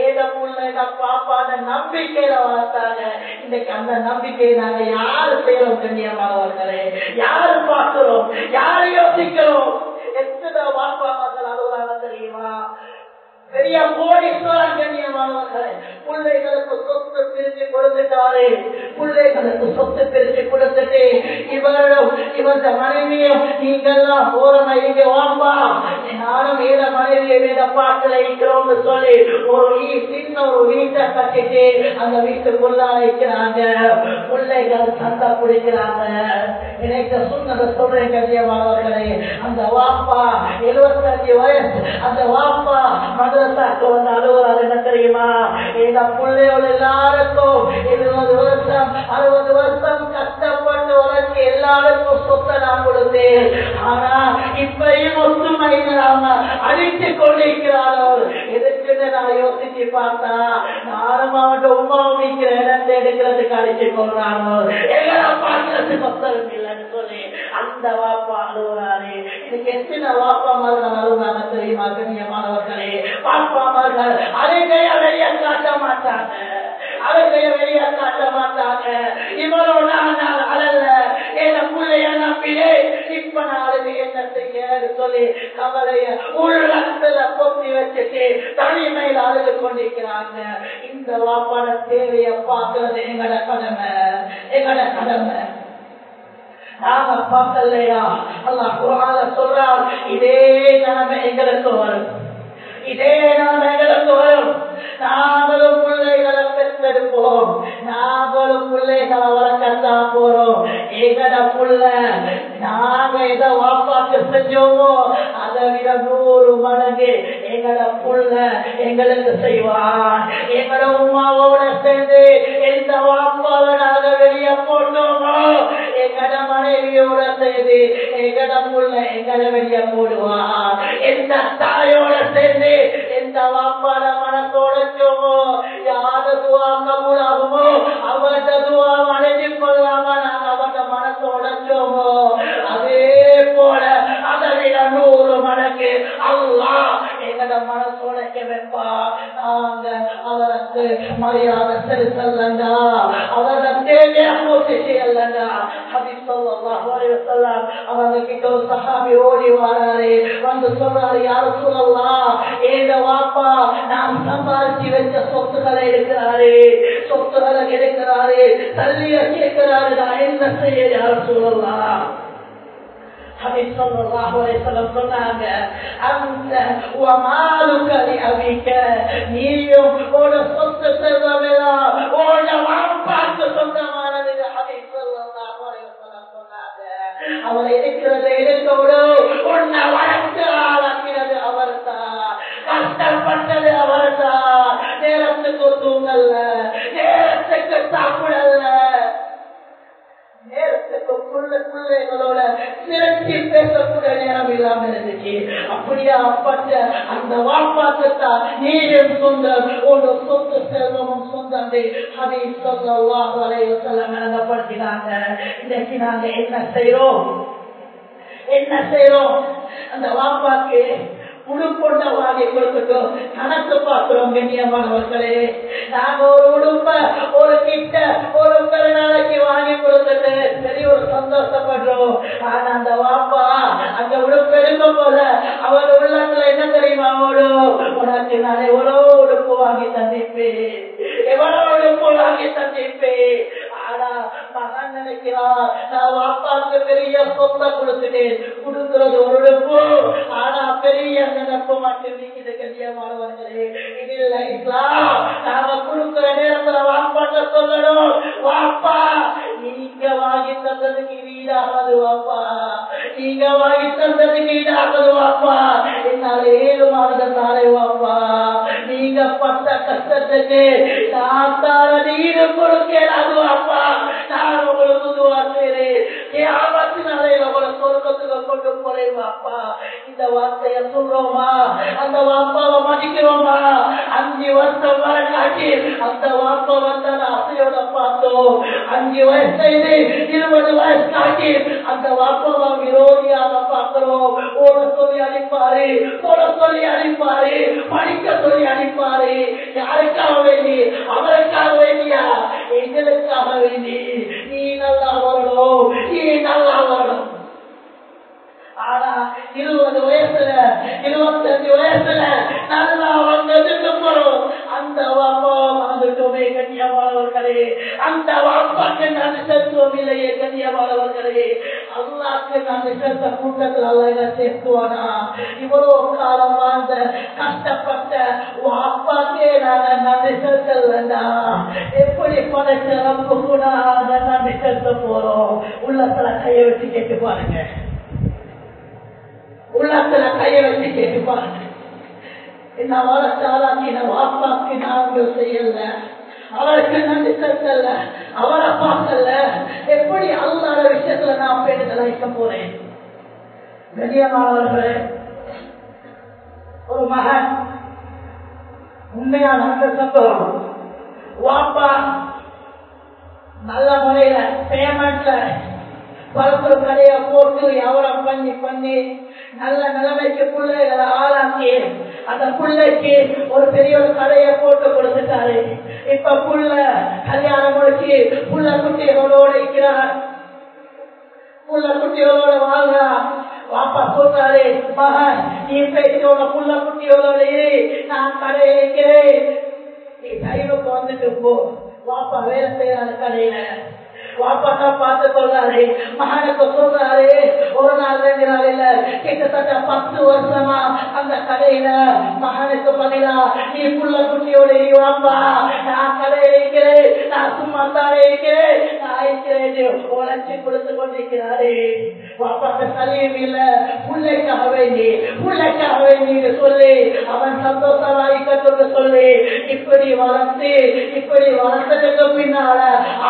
ஏத புள்ள பாப்பான நம்பிக்கையில வளர்த்தாங்க. இன்னைக்கு அந்த நம்பிக்கையை நாங்க யாரு செய்யறோம் கண்ணியமானவர்களே யாரு பார்க்கிறோம்? யாரு யோசிக்கிறோம்? எத்தனை வாப்பா அலுவலகம் தெரியுமா பெரிய கோடீஸ்வரன் கண்ணியமானவர்களே பிள்ளைகளுக்கு சொத்து பிரிச்சு கொடுத்துட்டாரு பிள்ளைகளுக்கு சொத்து பிரிச்சு கொடுத்துட்டு இவரும் இவந்த மனைவியும் நீங்கெல்லாம் ஓரமா இங்க வாப்பா. நானும் ஏத மனைவியை வேத பாட்டில் இருக்கிறோம்னு சொல்லி ஒரு சின்ன ஒரு வீட்டை கட்டிட்டு அந்த வீட்டுக்குள்ள வைக்கிறாங்க பிள்ளைகள் சண்டை பிடிக்கிறாங்க எனக்கு சொன்னதை சொல்றேன் கண்ணியமானவர்களே. அந்த வாப்பா எழுபத்தஞ்சு வயசு. அந்த வாப்பா மதரசாக்கு வந்து அலுவலர் என்ன தெரியுமா? இந்த பிள்ளைகள் எல்லாருக்கும் இருபது வருஷம் அறுபது வருஷம் கஷ்டப்பட்டு எல்லாருக்கும் சொத்தை நான் கொடுத்தேன். ஆனா இப்பையும் ஒத்துமை இல்லாம அழித்து கொண்டிருக்கிறாரோ எதுக்குன்னு நான் யோசிச்சு பார்த்தா நானும் அவன் உமாவும் வைக்கிற இடத்தை எடுக்கிறதுக்கு அழிச்சு கொள்றானோ? எங்களை பார்க்கறது மொத்தம் இல்லைன்னு சொல்லி அந்த வாப்பா அழுகுறாரு. இதுக்கு எத்தனை வாப்பா மாதிரி அழுகுறாங்க தெரியுமா கண்ணியமானவர்களே? வாப்பா மாதிரி அழுகைய வெளியே காட்ட மாட்டாங்க. அழுகைய வெளியே காட்ட மாட்டாங்க இவரோட நான் அழல என் பிள்ளைய நம்பிலே இப்ப நான் அழுது என்ன செய்ய சொல்லி கவலைய உள்ளத்துல கொத்தி வச்சுட்டு தனிமையில் அழுது கொண்டிருக்கிறாங்க. இந்த வாப்பாட தேவையை பார்க்கறது எங்கட கடமை. எங்கட கடமை. நாம பார்க்கலையா? அல்லாஹ் குரான சொல்றார் இதே நிலைமை எங்களுக்கு வரும். இதே நிலைமை எங்களுக்கு நாங்களும் பிள்ளைகளை பெற்றெடுப்போம். நாங்களும் பிள்ளைகளை வளர்க்கத்தான் போறோம். எங்கட புள்ள நாங்க எதை வாப்பாக்கு செஞ்சோமோ அதை விட நூறு மடங்கு எங்கட புள்ள எங்களுக்கு செய்வான். எங்கட உமாவோட சேர்ந்து எந்த வாப்பாவை நாங்க வெளியே போட்டோம் மனைவியோட சேர்ந்து எங்கட புள்ள எங்கட வெளியே போடுவான் எந்த தாயோட சேர்ந்து எந்த வாப்பாட மனத்தோட சோமோ யார துவா கபூலாகுமோ அவட துவா அடைஞ்சு கொள்ளாம நாங்க அவட மனத்தோட சோமோ அதே போல அதை விட நூறு மடங்கு அல்லா எங்கட மனத்தோட வைப்பா நாங்க அவருக்கு மரியாதை செலுத்தல்லண்டா মধ্যে সে আল্লাহ না হাবিব সাল্লাল্লাহু আলাইহি ওয়াসাল্লাম আমাদেরকে কেউ সাহাবী ওরে யார் சொல்லலாம் ஏத வாப்பா நாம் சம்பாதிச்சு வச்ச சொத்துக்களை எடுக்கிறாரு சொத்துக்களை எடுக்கிறாரு தள்ளிய கேட்கிறாரு செய்ய யார் சொல்லலாம் சொன்னாங்க அந்த உமாலுக்கலை அவிக்க நீயும் உன சொத்து செல்வமெல்லாம் உன வாழ்பாக்கு அவரை இருக்கிறது எடுக்கவிடு உன்னை வளர்த்து ஆளாக்கிறது அவர்தான் கஷ்டப்பட்டது அவர்தான் நேரத்துக்கு தூங்கல்ல. நேரத்துக்கு சாப்பிடல நேரத்துக்கு பிள்ளைகளோட சிறச்சி பேசக்கூடிய நேரம் இல்லாம இருந்துச்சு. அப்படியா அப்பட்ட அந்த வாப்பாக்குத்தான் நீரும் சொந்தம் ஒரு சொத்து செல்வமும் சொந்தம் அதை சொல்லலாம் வரைய சொல்ல நடந்தப்படுத்தினாங்க இன்னைக்கு நாங்க என்ன செய்யறோம் என்ன செய்யறோம்? அந்த வாப்பாக்கு உடுப்பொண்ட வாங்கி கொடுத்துட்டோம். கணக்கு பார்க்கிறோம் கண்ணியமானவர்களே. நாங்க ஒரு உடுப்ப ஒரு கிட்ட ஒரு நாளைக்கு வாங்கி கொடுத்துட்டு பெரிய ஒரு சந்தோஷப்படுறோம். ஆனா அந்த வாப்பா அந்த உடுப்பு எடுக்கும் போல அவர் உள்ளத்துல என்ன தெரியுமா ஓடும்? உனக்கு நான் எவ்வளவு உடுப்பு வாங்கி தந்திப்பேன் எவ்வளவு உடுப்பு வாங்கி தந்திப்பேன் ஆனா மகன் நினைக்கிறான் நான் வாப்பாவுக்கு பெரிய சொத்தை கொடுத்துட்டேன். கொடுக்கிறது ஒரு ஆனா பெரிய நினைப்பு மட்டும் நீங்க கண்ணியமானவர்களே இது இஸ்லாம் நாம கொடுக்கிற நேரத்துல வாப்பாட்ட சொல்லணும். வாப்பா நீங்க வாங்கி தந்ததுக்கு வீடாகாது வாப்பா. நீங்க வாங்கி தந்ததுக்கு ஈடாகாது வாப்பா. என்னால ஏழு மாதத்தாலே வாப்பா நீங்க பட்ட கஷ்டத்துக்கு நான் தார நீடு கொடுக்கிறாது வாப்பா நான் உங்களுக்கு துவா சொர்க்கத்துக்கு கொண்டு போறேன் இந்த வார்த்தைய சொல்றோமா? அந்த வாப்பாவை மதிக்கிறோமா? அஞ்சு வருஷம் வர காட்டி அந்த வாப்பா வந்த ஆசையோட பார்த்தோம். அஞ்சு வயசு இருபது வயசு காட்டி அந்த வாப்பாவை விரோதியாக பார்க்கிறோம். ஓட சொல்லி அழிப்பாரு போட சொல்லி அழிப்பாரு படிக்க சொல்லி அழிப்பாரு யாருக்காக வேண்டி? அவருக்காக வேண்டியா? எங்களுக்காக வேண்டி. நீ நல்லா வரணும் நீ நல்லா வரணும் ஆனா இருபது வயசுல இருபத்தஞ்சு வயசுல நல்லா வந்ததுக்கு அப்புறம் அந்த வாப்பாவை மறந்துட்டோமே கண்ணியமானவர்களே அந்த வாப்பாக்கு நான் செலுத்துவோம் இல்லையே கண்ணியமானவர்களே அல்லாக்கு நான் செலுத்த கூட்டத்தில் அல்ல சேர்த்துவானா? இவ்வளவு காலம் வாழ்ந்த கஷ்டப்பட்ட வாப்பாக்கே நாங்க நன்றி செலுத்தலண்டா எப்படி படைச்ச ரப்பு கூட நன்றி செலுத்த போறோம்? உள்ளத்துல கையை வச்சு கேட்டு பாருங்க. உள்ளத்துல கையை வச்சு கேட்டு பாருங்க என்ன வளர்த்தாலாக்கி வாப்பாக்கு நாங்கள் செய்யல. அவருக்கு நன்றி செலுத்தல. அவரை பார்க்கல. எப்படி அல்லாத விஷயத்துல நான் பேருதல் வைக்க போறேன்? கண்ணியமானவர்களே ஒரு மகன் உண்மையான அந்த சம்பவம். வாப்பா நல்ல முறையில பேமெண்ட்ல பரப்புற கடையை போட்டு வியாபாரம் பண்ணி பண்ணி நல்ல நிலைமைக்கு பிள்ளைகளை ஆளாக்கி அந்த பிள்ளைக்கு ஒரு பெரிய ஒரு கடையை போட்டு கொடுத்துட்டாரு. இப்ப புள்ள கல்யாணம் முடிச்சு புள்ள குட்டிகளோட இருக்கிறார். புள்ள குட்டிகளோட வாழ்றா. வாப்பா சொல்றாரு மகன் நீ பேச்சோட புள்ள குட்டிகளோட இரு நான் கடையை இருக்கிறேன் நீ டைமுக்கு வந்துட்டு போ. வாப்பா வேலை செய்யறாரு கடையில. வாப்பாக்கா பார்த்து சொல்றாரு மகனுக்கு சொல்றாரு ஒரு நாள் ரெண்டு நாள் இல்ல. கிட்டத்தட்ட பத்து வருஷமா அந்த கடையில மகனுக்கு பதிலா நீ புள்ள குட்டியோட வாப்பா. நான் கடையில இருக்கிறேன். நான் சும்மா தானே இருக்கிறேன். நான் இருக்கிறேன் உழைச்சி கொடுத்து கொண்டிருக்கிறாரு. வாப்பாக்கு சரியும் இல்ல. பிள்ளைக்காக வேண்டி பிள்ளைக்காக வேண்டி சொல்லி. அவன் சந்தோஷமாயிக்கட்டு சொல்லி இப்படி வளர்த்து இப்படி வளர்த்ததுக்கு பின்னால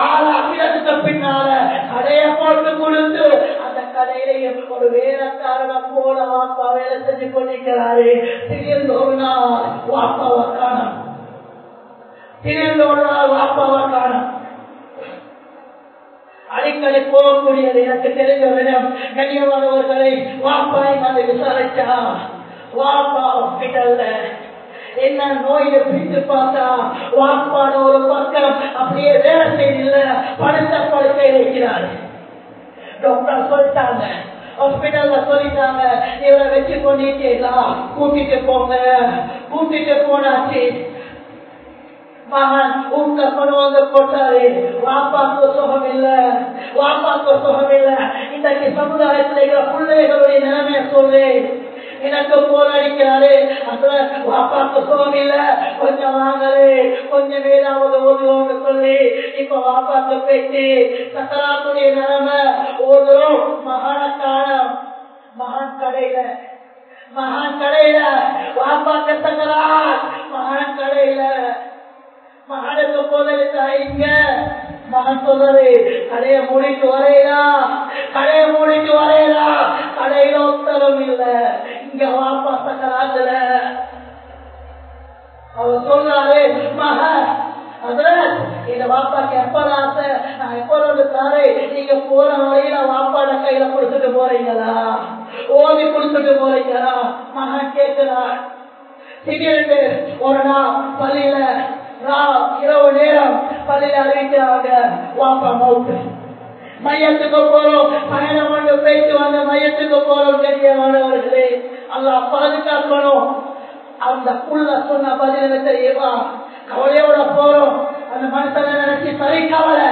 ஆளாக்கிறதுக்கு பின்னால கடையை போட்டு கொடுத்து அந்த கடையிலையும் ஒரு வேலைக்காரனை போல வாப்பா வேலை செஞ்சு கொண்டிருக்கிறாரு. திடீர்னு ஒரு நாள் வாப்பாவை காணும். திடீர்னு ஒரு நாள் வாப்பாவை காணும். அடிக்கடி போகக்கூடியது எனக்கு தெரிஞ்ச விடம் கண்ணியமானவர்களை வாப்பாய் நான் விசாரிச்சா வாப்பா ஹாஸ்பிட்டல்ல என்ன நோயில பிரித்து பார்த்தா வாப்பான ஒரு பக்கம் அப்படியே வேலை செய்யல படுத்த படுக்கை வைக்கிறார். டாக்டர் சொல்லிட்டாங்க. ஹாஸ்பிட்டல்ல சொல்லிட்டாங்க. இவரை வச்சு கொண்டிருக்கீங்களா கூட்டிட்டு போங்க. கூட்டிட்டு போனாச்சு. மகன் உங்க கொண்டு வந்து போட்டாரு. வாப்பாக்கு சுகம் இல்ல. வாப்பாக்கு சுகம் இல்ல. இன்றைக்கு சமுதாயத்தில் பிள்ளைகளுடைய நிலைமையை சொல்லு எனக்கு போல் அடிக்கிறாரு. அப்புறம் வாப்பாக்கு சுகம் இல்ல. கொஞ்சம் வாங்கலே கொஞ்சம் ஏதாவது ஓதுவோம்னு சொல்லி இப்ப வாப்பாக்கு பேச்சு சக்கராத்துடைய நிலைமை. ஓதுறோம் மகாணக்காலம் மகான் கடையில. மகான் கடையில. வாப்பாக்க சக்கரா மகான் கடையில. மகனுக்கு போதலித்தா இங்க. மகன் சொல்றது கடையை மூடிட்டு வரையலா கடையை மூடிட்டு வரையலா கடையில உத்தரவு இல்லை. இங்க வாப்பா சக்கராத்துல அவர் சொல்றாரு மகன் அதுல இந்த வாப்பாக்கு எப்ப ஆசை? நான் எப்போது தாரே நீங்க போற வழியில வாப்பாட கையில கொடுத்துட்டு போறீங்களா? ஓதி கொடுத்துட்டு போறீங்களா? மகன் கேட்கிறான் திடீர்னு ஒரு நாள் பள்ளியில இரவு நேரம் பள்ளியில அறிவிக்கிறாங்க வாப்பா மவுத்து மையத்துக்கு போறோம். பயணம் கொண்டு போயிட்டு வந்த மையத்துக்கு போறோம் கண்ணியமானவர்களே அல்லா பாதுகாக்கணும். அந்த புள்ள சொன்ன பதில் என்ன தெரியுமா கவலையோட போறோம். அந்த மனுஷனை நினைச்சு சரி கவலை.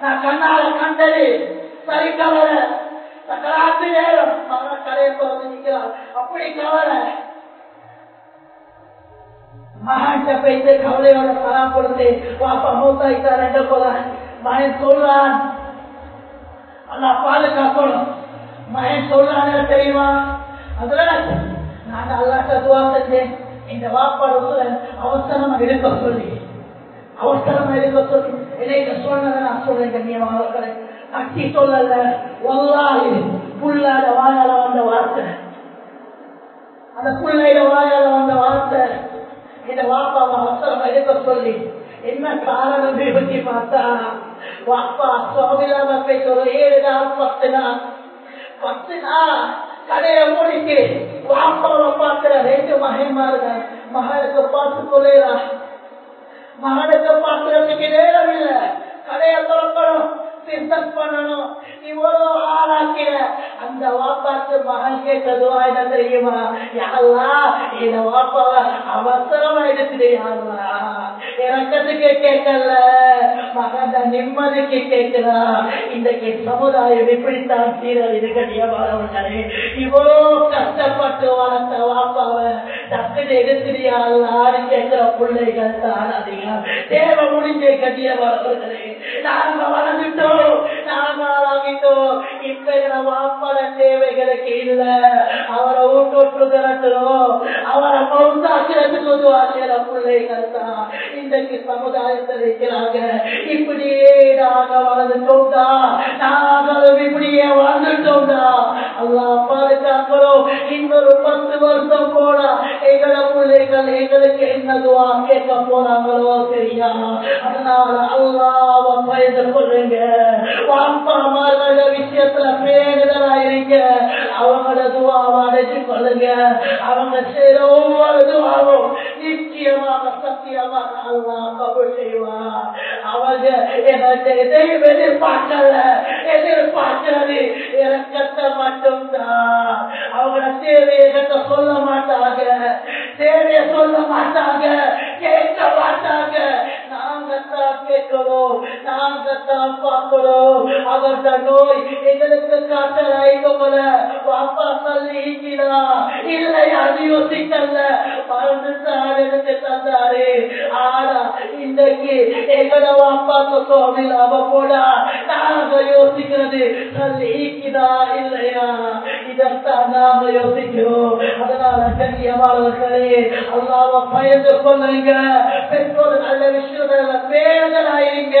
நான் கண்ணால கண்டது சரி கவலை. சக்கராத்து நேரம். அவன் கடையை போறது நிற்கிறான் அப்படி கவலை. மகான்கிட்ட போயிட்டு கவலையோட பரா கொடுத்து பாப்பா மூத்தாயிட்டா ரெண்டு போல மகன் சொல்றான். அல்லா பாதுகாக்கணும். மகன் சொல்றாங்க தெரியுமா? அதுல நான் அல்லாட்ட துவா செஞ்சேன். இந்த வாப்பாடு அவசரமா இருக்க சொல்லி அவசரமா இருக்க சொல்லி என்னை சொன்னதை நான் சொல்றேன் கண்ணியமாக கட்டி சொல்லல. ஒல்லாது புல்லாத வாயால வந்த வார்த்தை. அந்த பிள்ளையில வாயால வந்த வார்த்தை. இந்த வாப்பாவை அவசரமா இருக்க சொல்லி என்ன காரணம் பற்றி பார்த்தா வாப்பா சுவாமிலாம ஒரு ஏழு நாள் பத்து நாள் பத்து நாள் கடையை மூடிக்கு வாப்பாவை பார்க்கிற ரெண்டு மகன்மார்கள் மகளுக்கு பார்த்து கொள்ளையா மகனுக்கு பார்க்கறதுக்கு நேரம் இல்லை. கடையை திறக்கணும் சிந்தம் பண்ணணும். இவ்வளவு ஆளாக்கிற. அந்த வாப்பாக்கு மகன் கேட்டதுவா என்ன தெரியுமா யாருவா இந்த வாப்பாவை அவசரமா எடுத்துட்டு யாரா இறக்கத்துக்கு கேட்கல மகந்த நிம்மதிக்கு கேட்கிறா. இன்றைக்கு சமுதாயம் இப்படித்தான் சீரல் இது இவ்வளோ கஷ்டப்பட்டு வளர்த்த வாப்பாவை டக்குன்னு எடுத்துறியான்னு கேட்கிற பிள்ளைகள் தான் அதிகம். தேவை முடிஞ்சே கட்டியமானவர்களே நாங்க வளர்ந்துட்டோம் நாங்க ஆளாகிட்டோம். இப்ப எங்க வாப்பாட தேவைகளுக்கு இல்லை. ஊட்டோட்டு திரட்டணும் அவரை மௌத்தாக்கிறதுக்கு உதவாக்கிற பிள்ளைகள் தான் இன்றைக்கு சமுதாயத்தில் இருக்கிறாங்க இப்படியே நாங்க வளர்ந்துட்டோம்டா நாங்களும் இப்படியே வாழ்ந்துட்டோம்டா. அல்லா பாதுகாக்கிறோம். இன்னொரு பத்து வருஷம் போனா எங்கள பிள்ளைகள் எங்களுக்கு என்னதுவா கேட்க போறாங்களோ அதனால அல்லாவ பயந்து கொள்ளுங்க. விஷயத்துல பேருதலா இருங்க. அவங்கள துவாவை அடைச்சு கொள்ளுங்க. அவங்க செய்யற ஒவ்வொரு துவாவும் நிச்சயமாக அவர் அல்லா கபூல் செய்வா அவங்க எனக்கு எதையும் எதிர்பார்க்கல எதிர்பார்க்கிறது இறக்கத்தை மட்டும்தான் அவங்கள தேவையை சொல்ல மாட்டாங்க தேவையை சொல்ல மாட்டாங்க கேட்க மாட்டாங்க நாங்க தான் கேட்கணும் நாங்க அவர்த நோய் எங்களுக்கு காட்டலாய்க்கல வாப்பா சொல்லி இல்லை அது யோசிக்கல மருந்து சார் எனக்கு தந்தாரு ஆனா இன்றைக்கு எங்கட வாப்பாக்கு சுவாமி அவ போடா. நாங்க யோசிக்கிறது ஈக்குதா இல்லையா? இதத்தான் நாங்க யோசிக்கிறோம். அதனால கண்ணியமானவர்களே அல்லாம பயந்து கொள்ளுங்க. பெற்றோர் நல்ல விஷயங்கள பேர்களாயிருங்க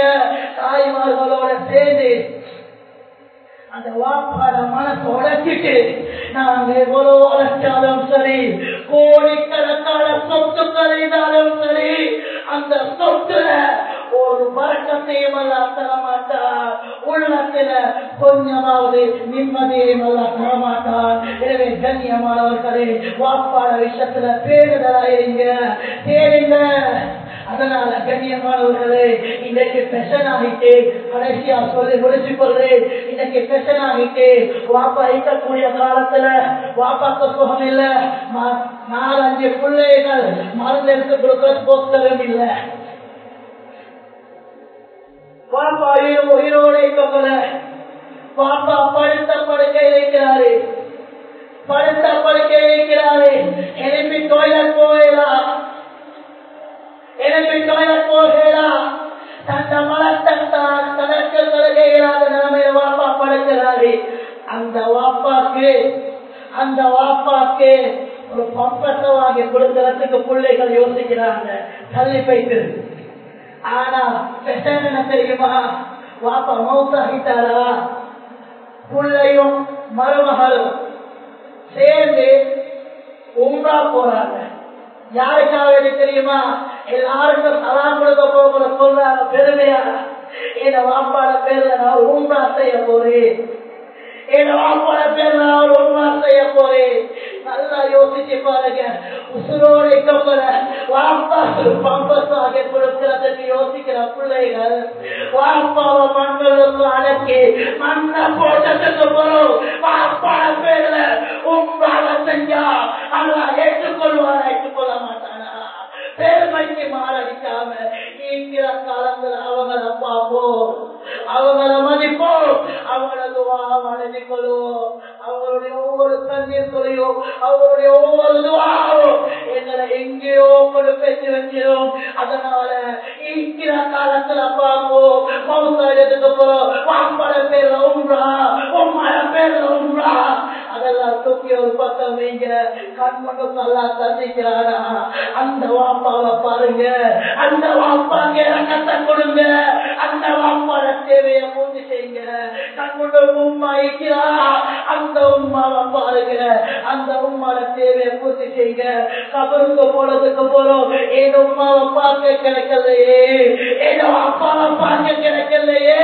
தாய்மார்களோட சேர்ந்து அந்த வாப்பாட மனசு உடச்சிட்டு நாங்க எவ்வளவு உழைச்சாலும் சரி கோடிக்கணக்கான சொத்துக்கள் இருந்தாலும் சரி அந்த சொத்துல ஒரு வரக்கத்தையும் எல்லாம் தர உள்ளத்துல கொஞ்சமாவது நிம்மதியையும் எல்லாம் தர எனவே கண்ணியமானவர்களே வாப்பாட விஷயத்துல பேருதலாயிருங்க. தேடுங்க அதனால கண்ணியமானவர்களே இன்னைக்கு பெஷன் ஆகிட்டு கடைசியா சொல்லி முடிச்சு கொள்றேன் இன்னைக்கு பெஷன் ஆகிட்டு வாப்பா இருக்கக்கூடிய காலத்துல வாப்பாக்கு சுகம் இல்ல. நாலஞ்சு பிள்ளைகள் மருந்து எடுத்து கொடுக்க போக்கவும் இல்லை பாப்பா உயிரோட இருக்கல பாப்பா படுத்த படுக்கை இருக்கிறாரு. படுத்த படுக்கை இருக்கிறாரு. எழுப்பி டொய்லெட் போகலாம். எழுப்பி தலைவர் போகலாம் தந்த மலத்தான் தனக்கு கருகையிலாத நிலைமையில வாப்பா படுக்கிறாரு. அந்த வாப்பாக்கு அந்த வாப்பாக்கு ஒரு பம்பத்தை வாங்கி கொடுக்கறதுக்கு பிள்ளைகள் யோசிக்கிறாங்க. தள்ளி போயிட்டு. ஆனா என்ன தெரியுமா? வாப்பா மௌத்தாகிட்டாரா? பிள்ளையும் மருமகளும் சேர்ந்து உம்ரா போறாங்க. யாருக்காக எனக்கு தெரியுமா? எல்லாருக்கும் சலாம் கொடுக்க போகிற சொல்றாங்க பெருமையா? என் வாப்பாட பேர்ல நான் உம்ரா செய்ய போறேன். ஏதோ பல பேர் நான் ஒன்றா செய்ய போறேன். நல்லா யோசிச்சு பாருங்க. உசுரோட கப்பல வாப்பாக்கு பம்பஸாக கொடுக்கிறதுக்கு யோசிக்கிற பிள்ளைகள் வாப்பாவை மண்களுக்கு அடக்கி மண்ணை போட்டதுக்கு போறோம் வாப்பா பேர்ல உங்களால செஞ்சா அல்லா ஏற்றுக்கொள்வாரா? ஏற்றுக்கொள்ள மாட்டார் பெருமைக்கு மாறடிக்காம இருக்கிற காலங்கள் அவங்கள பார்ப்போம். அவங்கள மதிப்போம். அவங்கள துவாகம் மனதிக்கொள்வோம் அவங்களுடைய ஒவ்வொரு தண்ணீர் துறையோ அவங்களுடைய ஒவ்வொரு துவாகவும் எங்களை எங்கேயோ கொண்டு பேசி வச்சிடும் அதனால இருக்கிற காலத்துல பார்ப்போம் மௌசாயத்துக்கு போறோம் வாப்பட பேர்ல உம்ரா உம்மட பேர்ல உம்ரா. அதெல்லாம் தூக்கி ஒரு பக்கம் வைங்க. கண் மட்டும் நல்லா சந்திக்கிறாரா அந்த வாப்பாவை பாருங்க. அந்த வாப்பாங்க ரங்கத்தை கொடுங்க. அந்த வாப்பாட தேவையை பூர்த்தி செய்யுங்க. தன்னோட உம்மா இருக்கிறா அந்த உம்மாவை பாருங்க. அந்த உம்மாட தேவையை பூர்த்தி செய்ய கபருக்கு போனதுக்கு போறோம். ஏதோ உம்மாவை பார்க்க கிடைக்கலையே? ஏதோ அப்பாவை பார்க்க கிடைக்கலையே?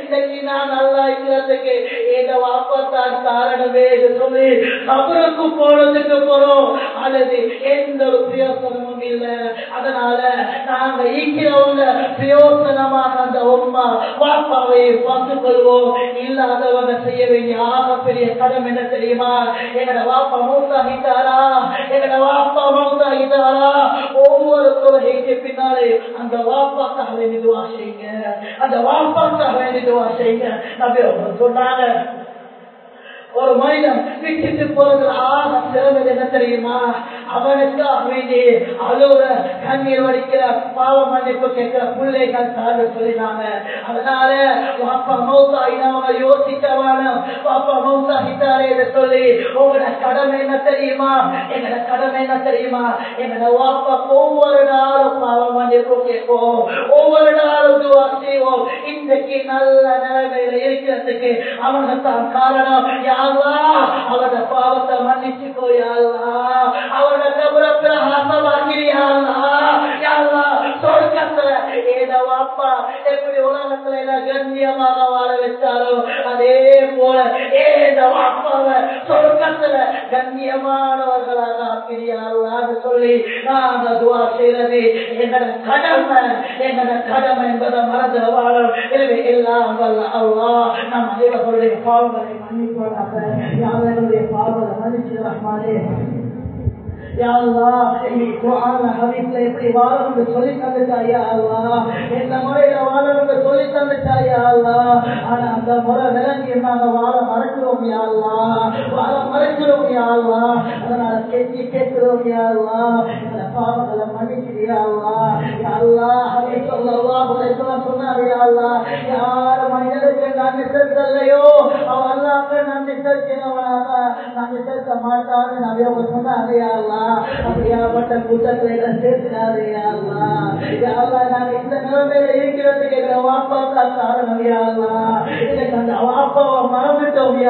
இன்னைக்கு நான் நல்லா இருக்கிறதுக்கு ஏதோ அப்பா தான் காரணமே என்று சொல்லி கபருக்கு போனதுக்கு போறோம். அல்லது எந்த ஒரு பிரயோசனமும் இல்லை. அதனால நாங்க ஈக்கிறவங்க பிரயோசனமாக அந்த உமா வாப்பாவை பார்த்துக் கொள்வோம் இல்லாதவங்க செய்ய வேண்டிய ஆகப்பெரிய கடம் என்ன தெரியுமா? எங்கட வாப்பா மௌத்தாகிட்டாரா எங்கட வாப்பா மௌத்தாகிட்டாரா ஒவ்வொரு தொழுகைக்கு பின்னாலே அந்த வாப்பாக்காக வேண்டி துவா செய்யுங்க. அந்த வாப்பாக்காக வேண்டி துவா செய்யுங்க. நபி சொன்னாங்க ஒரு மனிதன் விட்டுட்டு போறது ஆக சிறந்தது என்ன தெரியுமா? அவனுக்கு அமைதி அழுவுற கண்ணீர் வடிக்கிற பாவ மன்னிப்பு கேட்கிற பிள்ளைகள் சார்ந்து சொல்லினாங்க. அதனால வாப்பா மௌசாயினவங்க யோசிக்கவான வாப்பா மௌசாகிட்டாரே என்று சொல்லி உங்களோட கடமை என்ன தெரியுமா? எங்களோட கடமை என்ன தெரியுமா? எங்களோட வாப்பா ஒவ்வொரு நாளும் மன்னிப்பு கேட்போம் ஒவ்வொரு நாளும் துவா செய்வோம். இன்றைக்கு நல்ல நிலைமையில இருக்கிறதுக்கு அவங்க தான் காரணம். யாரா பாவத்தை மன்னிச்சுக்கோ யாரா அவட கபர பிரகாசமாக்கிறியாரா யாரா அப்பா எப்படி உலகத்துல எல்லாம் கண்ணியமாக வாழ வச்சாரோ அதே போல ஏதோ அப்பாவை சொர்க்கத்துல கண்ணியமானவர்களாக ஆக்கிறியாரா சொல்லி நாங்க துவா செய்யறது எங்களோட கடமை எங்களோட கடமை என்பதை மறந்து வாழும். எனவே எல்லாம் வல்ல அல்லா நம் அனைவர்களுடைய பாவங்களை மன்னிப்பதாக யாருடைய பாவங்களை மன்னிச்சு ரஹ்மானே? எப்படி வாழணும்னு சொல்லி தந்துட்டாயா எந்த முறையில வாழணும்னு சொல்லி தந்துட்டாயா ஆனா அந்த முறை விளங்கி நாங்க வாழ மறைக்கிறோம் யாழ்லா வாழ மறைக்கிறோம் யாழ்லா அதனால கெஞ்சி கேட்கிறோம் யாழ்லா இந்த பாவங்களை மன்னிக்கிறியாள்லா யாழ்லா அதை சொல்லவா சொன்னாரு யாழ்லா யார மனிதனுக்கு நன்றி செலுத்தலையோ அவன் அல்லாக்க நன்றி செலுத்தினவனாக நன்றி செலுத்த மாட்டான்னு நபிய சொன்னாங்க யாழ்லா அப்படியாப்பட்ட கூட்டத்துல சேர்த்தாரு யாழ்லா யாழ்லா நாங்க இந்த நிலைமையில இருக்கிறதுக்கு எங்களை வாப்பாக்கா காரணம் யாழ்லா எனக்கு அந்த வாப்பாவை மறந்துட்டோம்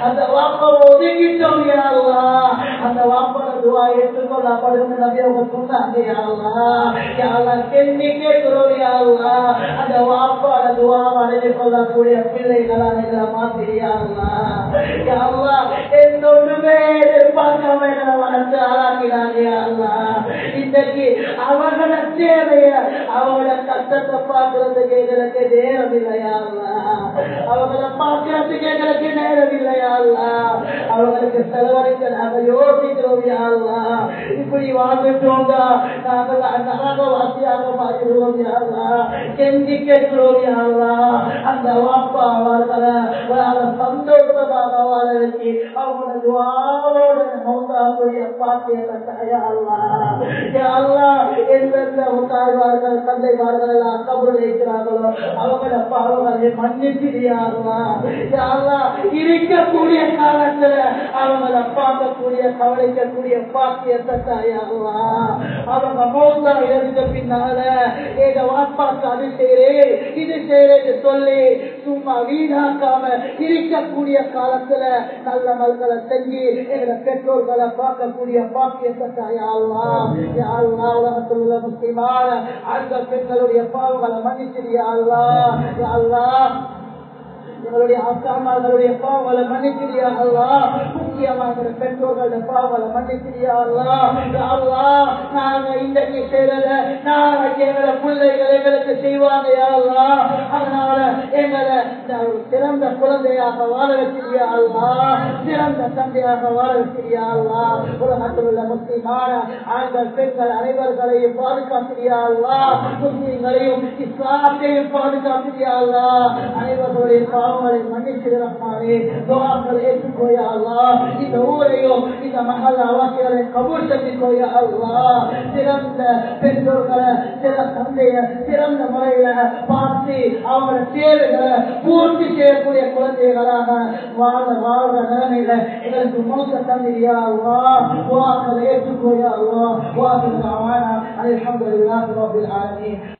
அந்த வாப்பாவை ஒதுக்கிட்டோம் அந்த வாப்பா துவா ஏற்றுக்கொள்ளப்படும் நபி அவங்க சொன்னாங்க யாழ்லா யாழ்லா கேட்கிறோம் யாழ்லா அந்த வாப்பாட துவா அடைந்து கொள்ளக்கூடிய பிள்ளைகளா எங்களை மாத்திரியாள்லா யாழ்லா என்னொன்றுமே எதிர்பார்க்காம எங்களை வளர்த்து ஆளாக்கிறாங்க யாழ்லா இன்றைக்கு அவங்கள தேவைய அவங்கள கஷ்டத்தை பார்க்கறதுக்கு எங்களுக்கு நேரம் இல்லையாள்லா அவங்கள பார்க்கறதுக்கு எங்களுக்கு நேரம் அவங்களுக்கு செலவழிக்க நாங்கள் யோசிக்கிறோம் யாழ்லா இப்படி வாழ்ந்துட்டோங்க நாங்கள் நரக மாறிடுவோம் யாழ்லா கெஞ்சி கேட்கிறோம் அந்த வாப்பா அவர்களை சந்தோஷமாக அவங்களோட துவாவோட மௌத்தாவுடைய பாக்கியத்தை தயாரா யாழ்லா எந்தெந்த தாய்மார்கள் தந்தைமார்கள் எல்லாம் கபூர் வைக்கிறார்களோ அவங்கள பாவங்களை மன்னிச்சிரியாங்களா யாழ்லா இருக்கக்கூடிய காலத்துல அவங்கள பார்க்கக்கூடிய கவலைக்கக்கூடிய பாக்கியத்தை தாயாகுவா அவங்க பின்னால அது செய்யறேன் இது செய்யறேன்னு சொல்லி சும்மா வீணாக்காம இருக்கக்கூடிய காலத்துல நல்ல மல்களை செஞ்சு எங்களை பெற்றோர்களை பார்க்கக்கூடிய பாக்கியத்தை தாயாகுவா யாழ்லா உலகத்தில் உள்ள முக்கியமான அந்த பெண்களுடைய பாவங்களை மன்னிச்சிரியா அல்லா அல்லா எங்களுடைய அக்காமார்களுடைய பாவங்களை மன்னிச்சிரியா முக்கியமாக எங்களுடைய பெற்றோர்களுடைய பாவங்களை மன்னிச்சிரியா அல்லா நாங்க இன்றைக்கு செய்யறத நாளைக்கு எங்களை பிள்ளைகள் எங்களுக்கு செய்வாங்க யா அதனால எங்களை சிறந்த குழந்தையாக வாழ வச்சிரியா அல்லா சிறந்த தந்தையாக வாழ வச்சிரியா அல்லா உலகத்தில் உள்ள முஸ்லிமான ஆண்கள் பெண்கள் அனைவர்களையும் பாதுகாத்திரியா அல்லா முஸ்லிம்களையும் இஸ்லாத்தையும் பாதுகாத்திரியா அல்லா அனைவர்களுடைய பாவங்களை மன்னிச்சிருப்பாரே துவாக்கள் ஏற்றுக்கோயா அல்லா இந்த ஊரையும் இந்த மகள் அவசியங்களை கபூல் செஞ்சுக்கோயா அல்லா சிறந்த பெற்றோர்களை சிறந்த தந்தைய சிறந்த முறையில பார்த்து அவங்களோட தேவைகளை பூர்த்தி செய்யக்கூடிய குழந்தைகளாக வாழ வாழ்ற நிலைமையில எங்களுக்கு மூத்த தந்திரியா அல்லா வாக்களை ஏற்றுக்கோயா அல்லா வாக்கள் அல்ஹம்துலில்லாஹி ரப்பில் ஆலமீன்